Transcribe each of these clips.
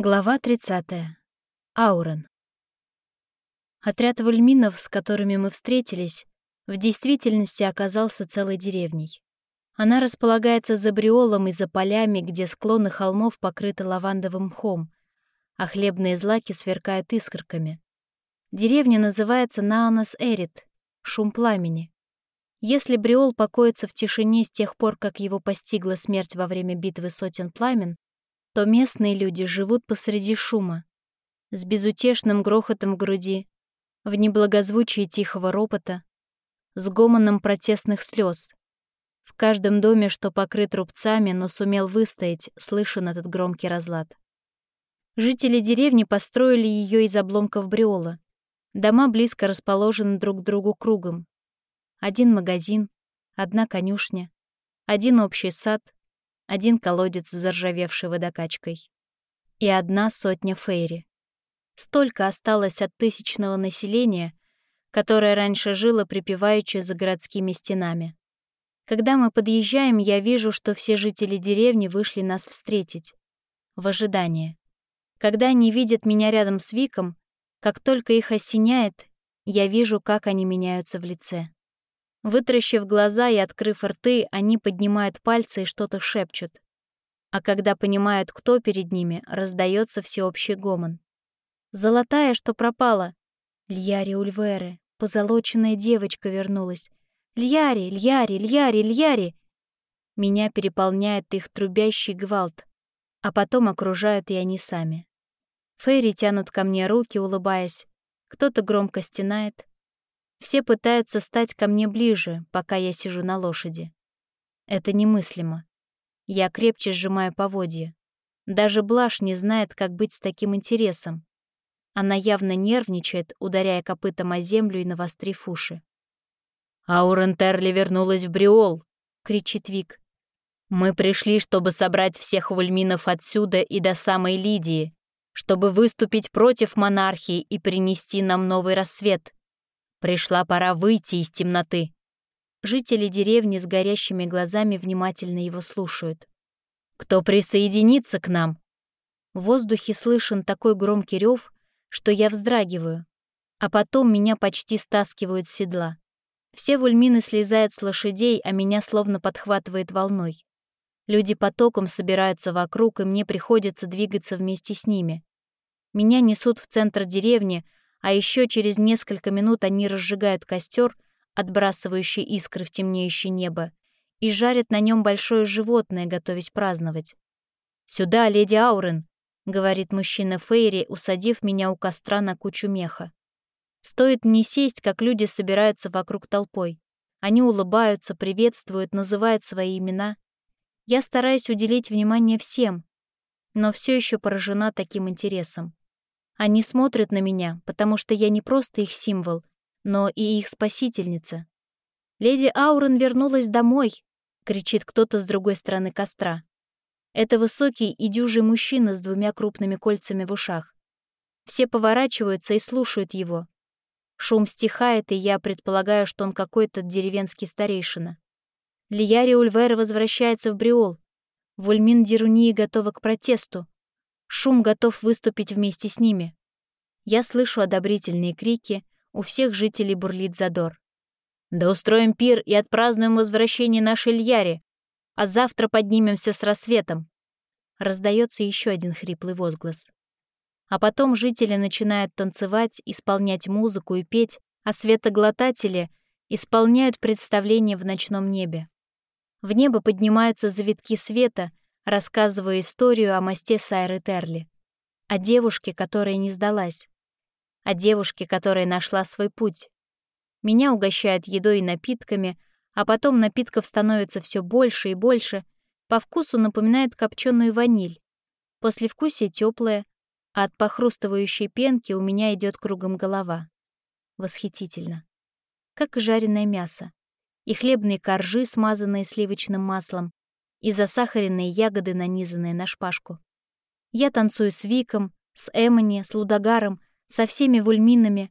Глава 30. Аурен. Отряд вульминов, с которыми мы встретились, в действительности оказался целой деревней. Она располагается за бриолом и за полями, где склоны холмов покрыты лавандовым мхом, а хлебные злаки сверкают искорками. Деревня называется Наанас Эрит, шум пламени. Если бриол покоится в тишине с тех пор, как его постигла смерть во время битвы сотен пламен, то местные люди живут посреди шума, с безутешным грохотом в груди, в неблагозвучии тихого ропота, с гомоном протестных слез. В каждом доме, что покрыт рубцами, но сумел выстоять, слышен этот громкий разлад. Жители деревни построили ее из обломков бриола. Дома близко расположены друг к другу кругом. Один магазин, одна конюшня, один общий сад — один колодец с заржавевшей водокачкой и одна сотня фейри. Столько осталось от тысячного населения, которое раньше жило припеваючи за городскими стенами. Когда мы подъезжаем, я вижу, что все жители деревни вышли нас встретить. В ожидании. Когда они видят меня рядом с Виком, как только их осеняет, я вижу, как они меняются в лице. Вытращив глаза и открыв рты, они поднимают пальцы и что-то шепчут. А когда понимают, кто перед ними, раздается всеобщий гомон. «Золотая, что пропала!» Льяри Ульверы, позолоченная девочка вернулась. «Льяри, Льяри, Льяри, Льяри!» Меня переполняет их трубящий гвалт, а потом окружают и они сами. Фейри тянут ко мне руки, улыбаясь. Кто-то громко стенает, все пытаются стать ко мне ближе, пока я сижу на лошади. Это немыслимо. Я крепче сжимаю поводья. Даже Блаш не знает, как быть с таким интересом. Она явно нервничает, ударяя копытом о землю и навострив уши. «Аурен Терли вернулась в Бриол!» — кричит Вик. «Мы пришли, чтобы собрать всех вульминов отсюда и до самой Лидии, чтобы выступить против монархии и принести нам новый рассвет. Пришла пора выйти из темноты. Жители деревни с горящими глазами внимательно его слушают. «Кто присоединится к нам?» В воздухе слышен такой громкий рев, что я вздрагиваю, а потом меня почти стаскивают с седла. Все вульмины слезают с лошадей, а меня словно подхватывает волной. Люди потоком собираются вокруг, и мне приходится двигаться вместе с ними. Меня несут в центр деревни, а еще через несколько минут они разжигают костер, отбрасывающий искры в темнеющее небо, и жарят на нем большое животное, готовясь праздновать. «Сюда, леди Аурен!» — говорит мужчина Фейри, усадив меня у костра на кучу меха. Стоит мне сесть, как люди собираются вокруг толпой. Они улыбаются, приветствуют, называют свои имена. Я стараюсь уделить внимание всем, но все еще поражена таким интересом. Они смотрят на меня, потому что я не просто их символ, но и их спасительница. «Леди Аурен вернулась домой!» — кричит кто-то с другой стороны костра. Это высокий и дюжий мужчина с двумя крупными кольцами в ушах. Все поворачиваются и слушают его. Шум стихает, и я предполагаю, что он какой-то деревенский старейшина. Лияри Ульвера возвращается в Бриол. Вульмин Дерунии готова к протесту. Шум готов выступить вместе с ними. Я слышу одобрительные крики, у всех жителей бурлит задор. «Да устроим пир и отпразднуем возвращение нашей Льяри, а завтра поднимемся с рассветом!» Раздается еще один хриплый возглас. А потом жители начинают танцевать, исполнять музыку и петь, а светоглотатели исполняют представление в ночном небе. В небо поднимаются завитки света, рассказывая историю о мосте Сайры Терли, о девушке, которая не сдалась, о девушке, которая нашла свой путь. Меня угощают едой и напитками, а потом напитков становится все больше и больше, по вкусу напоминает копченую ваниль. Послевкусие теплое, а от похрустывающей пенки у меня идет кругом голова. Восхитительно. Как и жареное мясо. И хлебные коржи, смазанные сливочным маслом, и засахаренные ягоды, нанизанные на шпажку. Я танцую с Виком, с Эмони, с Лудагаром, со всеми вульминами.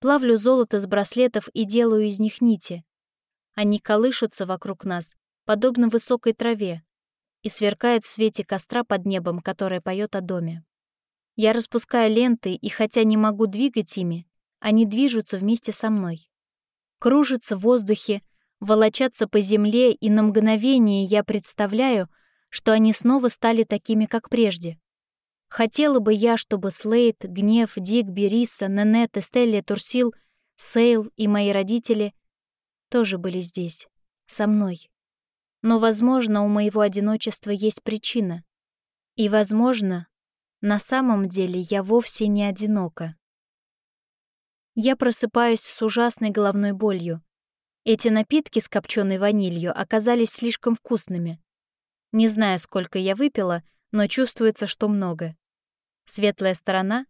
Плавлю золото с браслетов и делаю из них нити. Они колышутся вокруг нас, подобно высокой траве, и сверкают в свете костра под небом, которое поет о доме. Я распускаю ленты, и хотя не могу двигать ими, они движутся вместе со мной. Кружатся в воздухе, волочатся по земле, и на мгновение я представляю, что они снова стали такими, как прежде. Хотела бы я, чтобы Слейд, Гнев, Дик, Бериса, Ненет, Эстелли, Турсил, Сейл и мои родители тоже были здесь, со мной. Но, возможно, у моего одиночества есть причина. И, возможно, на самом деле я вовсе не одинока. Я просыпаюсь с ужасной головной болью. Эти напитки с копченой ванилью оказались слишком вкусными. Не знаю, сколько я выпила, но чувствуется, что много. Светлая сторона?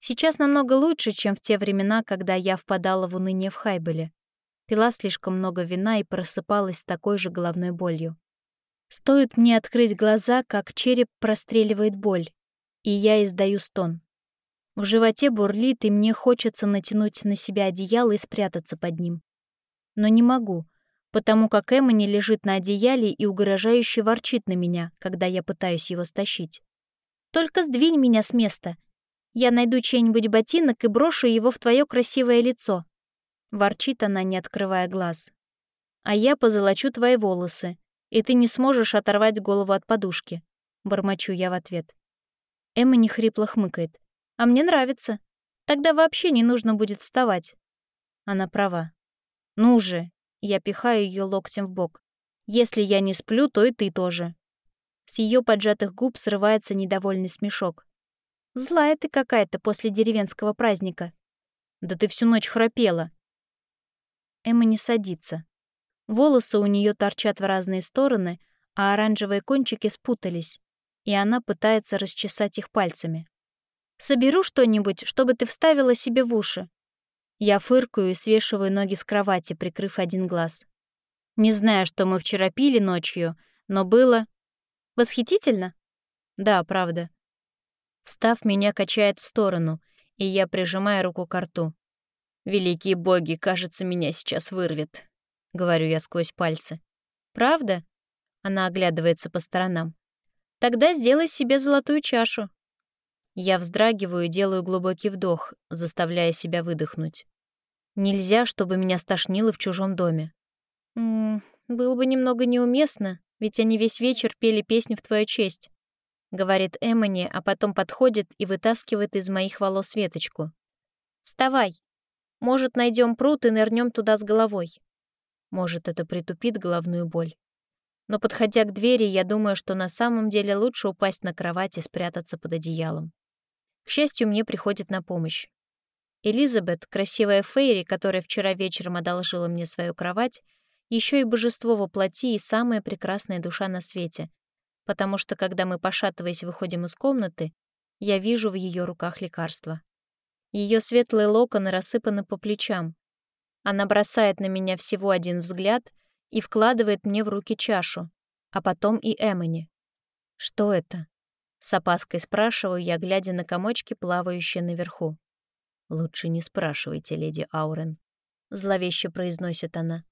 Сейчас намного лучше, чем в те времена, когда я впадала в уныние в Хайбеле. Пила слишком много вина и просыпалась с такой же головной болью. Стоит мне открыть глаза, как череп простреливает боль и я издаю стон. В животе бурлит, и мне хочется натянуть на себя одеяло и спрятаться под ним. Но не могу, потому как Эммони лежит на одеяле и угрожающе ворчит на меня, когда я пытаюсь его стащить. «Только сдвинь меня с места. Я найду чей-нибудь ботинок и брошу его в твое красивое лицо». Ворчит она, не открывая глаз. «А я позолочу твои волосы, и ты не сможешь оторвать голову от подушки», — бормочу я в ответ. Эмма не хрипло хмыкает. «А мне нравится. Тогда вообще не нужно будет вставать». Она права. «Ну же!» Я пихаю ее локтем в бок. «Если я не сплю, то и ты тоже». С ее поджатых губ срывается недовольный смешок. «Злая ты какая-то после деревенского праздника». «Да ты всю ночь храпела». Эмма не садится. Волосы у нее торчат в разные стороны, а оранжевые кончики спутались и она пытается расчесать их пальцами. «Соберу что-нибудь, чтобы ты вставила себе в уши». Я фыркаю и свешиваю ноги с кровати, прикрыв один глаз. Не знаю, что мы вчера пили ночью, но было... Восхитительно? Да, правда. Встав, меня качает в сторону, и я прижимаю руку к рту. «Великие боги, кажется, меня сейчас вырвет», — говорю я сквозь пальцы. «Правда?» — она оглядывается по сторонам. Тогда сделай себе золотую чашу. Я вздрагиваю и делаю глубокий вдох, заставляя себя выдохнуть. Нельзя, чтобы меня стошнило в чужом доме. М -м, было бы немного неуместно, ведь они весь вечер пели песни в твою честь, говорит Эмони, а потом подходит и вытаскивает из моих волос веточку. Вставай. Может, найдем пруд и нырнем туда с головой. Может, это притупит головную боль но, подходя к двери, я думаю, что на самом деле лучше упасть на кровать и спрятаться под одеялом. К счастью, мне приходит на помощь. Элизабет, красивая Фейри, которая вчера вечером одолжила мне свою кровать, еще и божество во плоти и самая прекрасная душа на свете, потому что, когда мы, пошатываясь, выходим из комнаты, я вижу в ее руках лекарство. Ее светлые локоны рассыпаны по плечам. Она бросает на меня всего один взгляд — и вкладывает мне в руки чашу, а потом и Эмони. «Что это?» — с опаской спрашиваю я, глядя на комочки, плавающие наверху. «Лучше не спрашивайте, леди Аурен», — зловеще произносит она.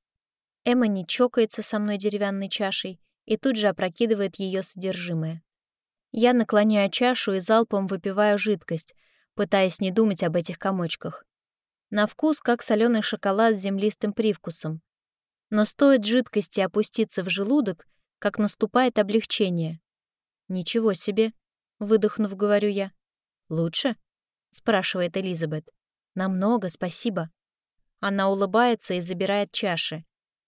Эмони чокается со мной деревянной чашей и тут же опрокидывает ее содержимое. Я наклоняю чашу и залпом выпиваю жидкость, пытаясь не думать об этих комочках. На вкус, как соленый шоколад с землистым привкусом, но стоит жидкости опуститься в желудок, как наступает облегчение. «Ничего себе!» — выдохнув, говорю я. «Лучше?» — спрашивает Элизабет. «Намного, спасибо». Она улыбается и забирает чаши,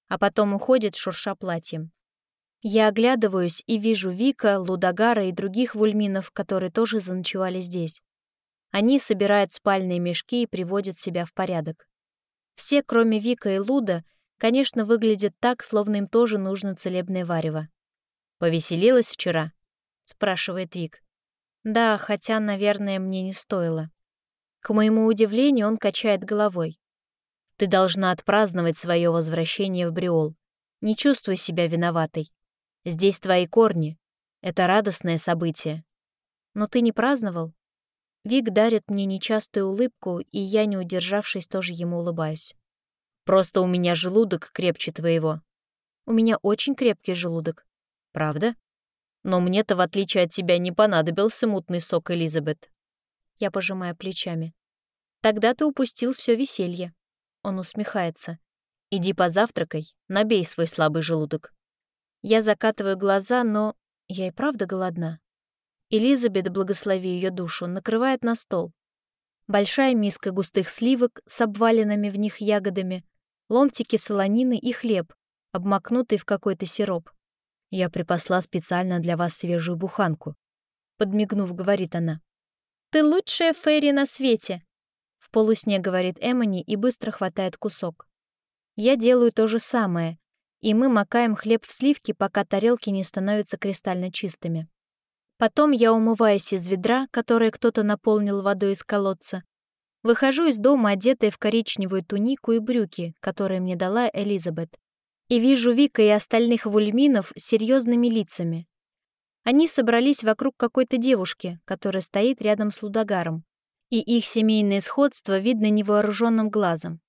а потом уходит, шурша платьем. Я оглядываюсь и вижу Вика, Лудогара и других вульминов, которые тоже заночевали здесь. Они собирают спальные мешки и приводят себя в порядок. Все, кроме Вика и Луда, конечно, выглядит так, словно им тоже нужно целебное варево. «Повеселилась вчера?» — спрашивает Вик. «Да, хотя, наверное, мне не стоило». К моему удивлению, он качает головой. «Ты должна отпраздновать свое возвращение в Бриол. Не чувствуй себя виноватой. Здесь твои корни. Это радостное событие. Но ты не праздновал?» Вик дарит мне нечастую улыбку, и я, не удержавшись, тоже ему улыбаюсь. Просто у меня желудок крепче твоего. У меня очень крепкий желудок. Правда? Но мне-то, в отличие от тебя, не понадобился мутный сок, Элизабет. Я пожимаю плечами. Тогда ты упустил все веселье. Он усмехается. Иди позавтракай, набей свой слабый желудок. Я закатываю глаза, но я и правда голодна. Элизабет, благослови ее душу, накрывает на стол. Большая миска густых сливок с обваленными в них ягодами, ломтики солонины и хлеб, обмакнутый в какой-то сироп. Я припасла специально для вас свежую буханку. Подмигнув, говорит она. «Ты лучшая Ферри на свете!» В полусне говорит Эмони и быстро хватает кусок. Я делаю то же самое, и мы макаем хлеб в сливки, пока тарелки не становятся кристально чистыми. Потом я умываюсь из ведра, которое кто-то наполнил водой из колодца. Выхожу из дома, одетая в коричневую тунику и брюки, которые мне дала Элизабет. И вижу Вика и остальных вульминов с серьезными лицами. Они собрались вокруг какой-то девушки, которая стоит рядом с Лудагаром. И их семейное сходство видно невооруженным глазом.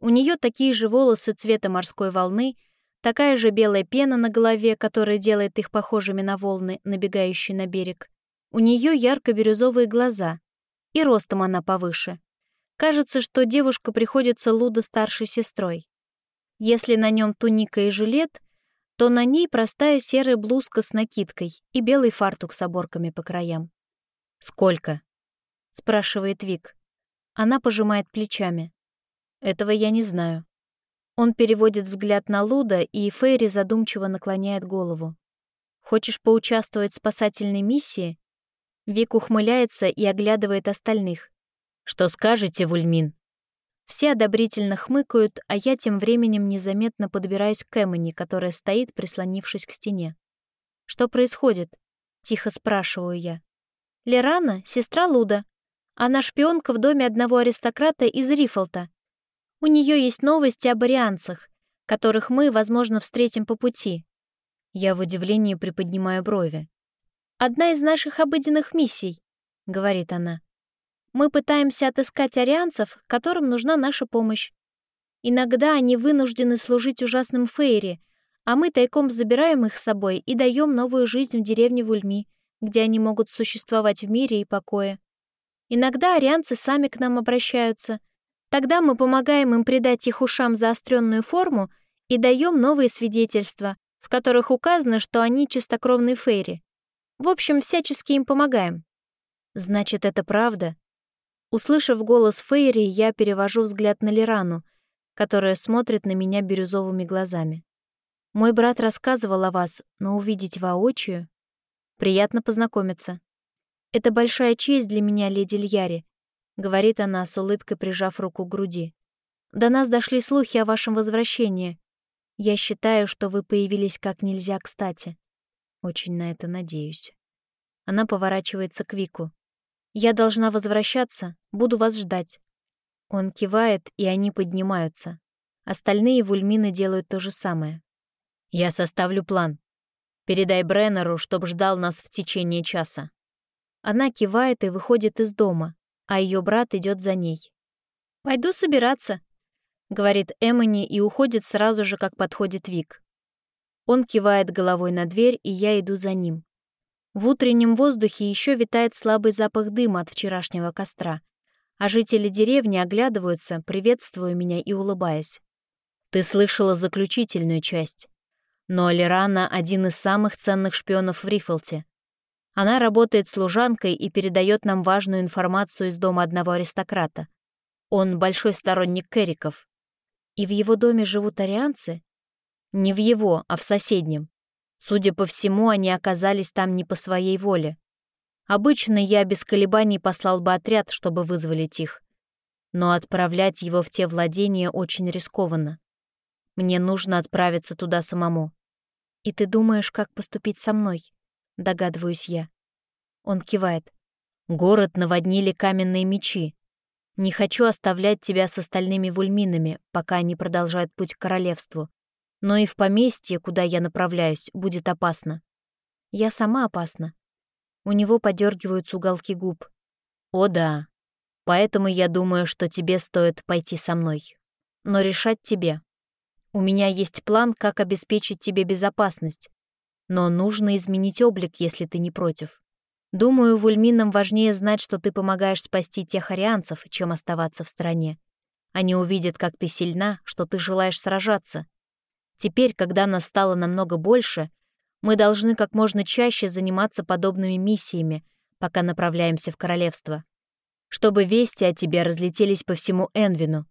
У нее такие же волосы цвета морской волны, такая же белая пена на голове, которая делает их похожими на волны, набегающие на берег. У нее ярко-бирюзовые глаза, и ростом она повыше. Кажется, что девушка приходится Луда старшей сестрой. Если на нем туника и жилет, то на ней простая серая блузка с накидкой и белый фартук с оборками по краям. «Сколько?» — спрашивает Вик. Она пожимает плечами. Этого я не знаю. Он переводит взгляд на Луда, и Фейри задумчиво наклоняет голову. «Хочешь поучаствовать в спасательной миссии?» Вик ухмыляется и оглядывает остальных. «Что скажете, Вульмин?» Все одобрительно хмыкают, а я тем временем незаметно подбираюсь к Эмони, которая стоит, прислонившись к стене. «Что происходит?» — тихо спрашиваю я. «Лерана — сестра Луда. Она шпионка в доме одного аристократа из Рифлта. У нее есть новости об арианцах, которых мы, возможно, встретим по пути. Я в удивлении приподнимаю брови. «Одна из наших обыденных миссий», — говорит она. «Мы пытаемся отыскать арианцев, которым нужна наша помощь. Иногда они вынуждены служить ужасным Фейри, а мы тайком забираем их с собой и даем новую жизнь в деревне Вульми, где они могут существовать в мире и покое. Иногда арианцы сами к нам обращаются — Тогда мы помогаем им придать их ушам заостренную форму и даем новые свидетельства, в которых указано, что они чистокровные фейри. В общем, всячески им помогаем. Значит, это правда? Услышав голос Фейри, я перевожу взгляд на Лирану, которая смотрит на меня бирюзовыми глазами. Мой брат рассказывал о вас, но увидеть воочию... Приятно познакомиться. Это большая честь для меня, леди Льяри, — говорит она, с улыбкой прижав руку к груди. «До нас дошли слухи о вашем возвращении. Я считаю, что вы появились как нельзя кстати. Очень на это надеюсь». Она поворачивается к Вику. «Я должна возвращаться, буду вас ждать». Он кивает, и они поднимаются. Остальные вульмины делают то же самое. «Я составлю план. Передай Бреннеру, чтоб ждал нас в течение часа». Она кивает и выходит из дома, а ее брат идет за ней. «Пойду собираться», — говорит Эмони и уходит сразу же, как подходит Вик. Он кивает головой на дверь, и я иду за ним. В утреннем воздухе еще витает слабый запах дыма от вчерашнего костра, а жители деревни оглядываются, приветствуя меня и улыбаясь. «Ты слышала заключительную часть. Но Лерана — один из самых ценных шпионов в Рифлте. Она работает служанкой и передает нам важную информацию из дома одного аристократа. Он большой сторонник Керриков. И в его доме живут арианцы? Не в его, а в соседнем. Судя по всему, они оказались там не по своей воле. Обычно я без колебаний послал бы отряд, чтобы вызволить их. Но отправлять его в те владения очень рискованно. Мне нужно отправиться туда самому. И ты думаешь, как поступить со мной? догадываюсь я. Он кивает. Город наводнили каменные мечи. Не хочу оставлять тебя с остальными вульминами, пока они продолжают путь к королевству. Но и в поместье, куда я направляюсь, будет опасно. Я сама опасна. У него подергиваются уголки губ. О да. Поэтому я думаю, что тебе стоит пойти со мной. Но решать тебе. У меня есть план, как обеспечить тебе безопасность, но нужно изменить облик, если ты не против. Думаю, вульминам важнее знать, что ты помогаешь спасти тех арианцев, чем оставаться в стране. Они увидят, как ты сильна, что ты желаешь сражаться. Теперь, когда нас стало намного больше, мы должны как можно чаще заниматься подобными миссиями, пока направляемся в королевство. Чтобы вести о тебе разлетелись по всему Энвину,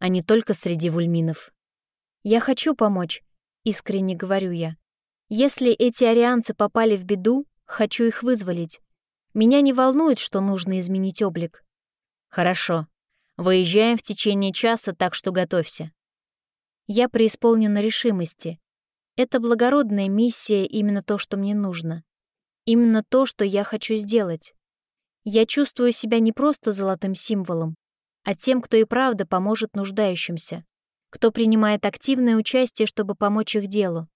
а не только среди вульминов. Я хочу помочь, искренне говорю я. Если эти арианцы попали в беду, хочу их вызволить. Меня не волнует, что нужно изменить облик. Хорошо. Выезжаем в течение часа, так что готовься. Я преисполнена решимости. Это благородная миссия именно то, что мне нужно. Именно то, что я хочу сделать. Я чувствую себя не просто золотым символом, а тем, кто и правда поможет нуждающимся, кто принимает активное участие, чтобы помочь их делу.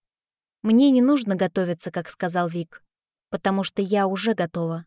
Мне не нужно готовиться, как сказал Вик, потому что я уже готова.